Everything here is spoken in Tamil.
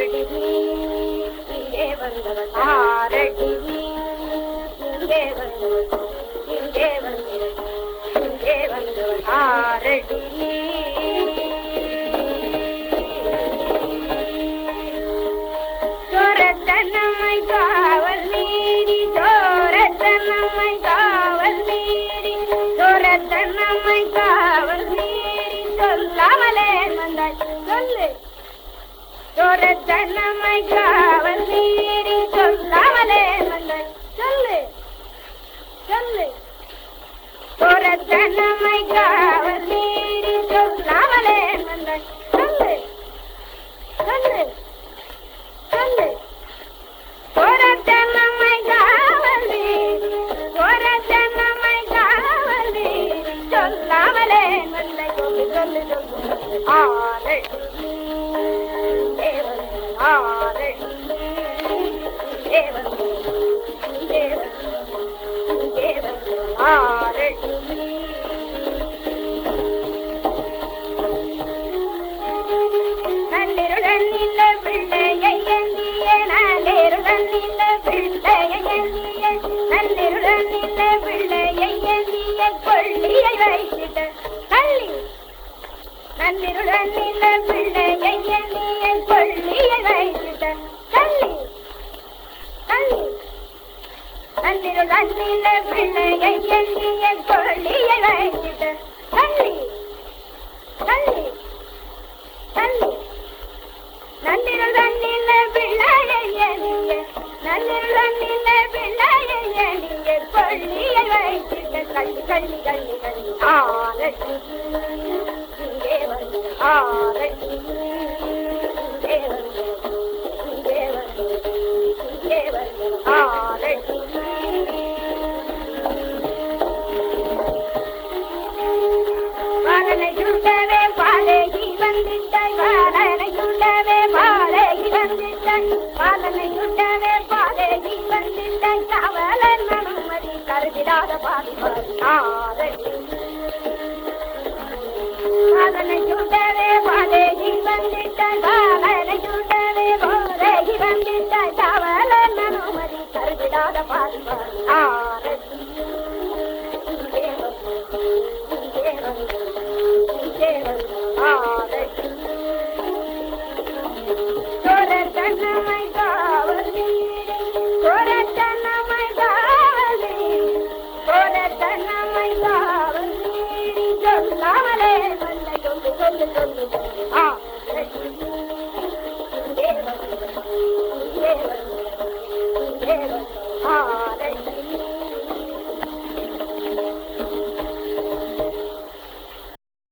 ஆரடி இங்கே வந்தவன் ஆரடி இங்கே வந்தவன் இங்கே வந்தவன் இங்கே வந்தவன் ஆரடி சோரத்தனமை காவல் மீறி சோரத்தனமை காவல் மீறி காவல் மீறி சொல்லாமலே வந்தாய் சொல்லு சோரத்தனமை காவல் மீறி சொல்லாமலே வந்தாய் சொல்லு. சொல்லு. சோரத்தனமை காவல் மீறி சொல்லாமலே சொல்லு. சொல்லு. சொல்லு. சோரத்தனமை காவல் மீறி சோரத்தனமை காவல் மீறி சொல்லாமலே சொல்லு சொல்லு நன்னிருடன் இல்ல பிள்ளையை எண்ணிய நன்னிருடன் இல்ல கொள்ளியை வைத்திட்ட கள்ளி நன்னிருடன் இல்ல பிள்ளையை எண்ணிய கொள்ளியை வைத்திட்ட கொள்ளியை రండి రండి రండి రండి ఆ రండి దేవరు ఆ రండి దేవరు దేవరు దేవరు ఆ రండి వారన చూడవే జీవన్ దింట வந்திட்டாய் வாழனை சுண்டவே பாலகி வந்திட்டாய் காவலன் அனுமதி கருதிடாத பாதி பாதி ஆரடி வாழனை சுண்டவே பாலகி வந்திட்டாய் வாழனை சுண்டவே பாலகி வந்திட்டாய் காவலன் அனுமதி கருதிடாத பாதி பாதி آ منه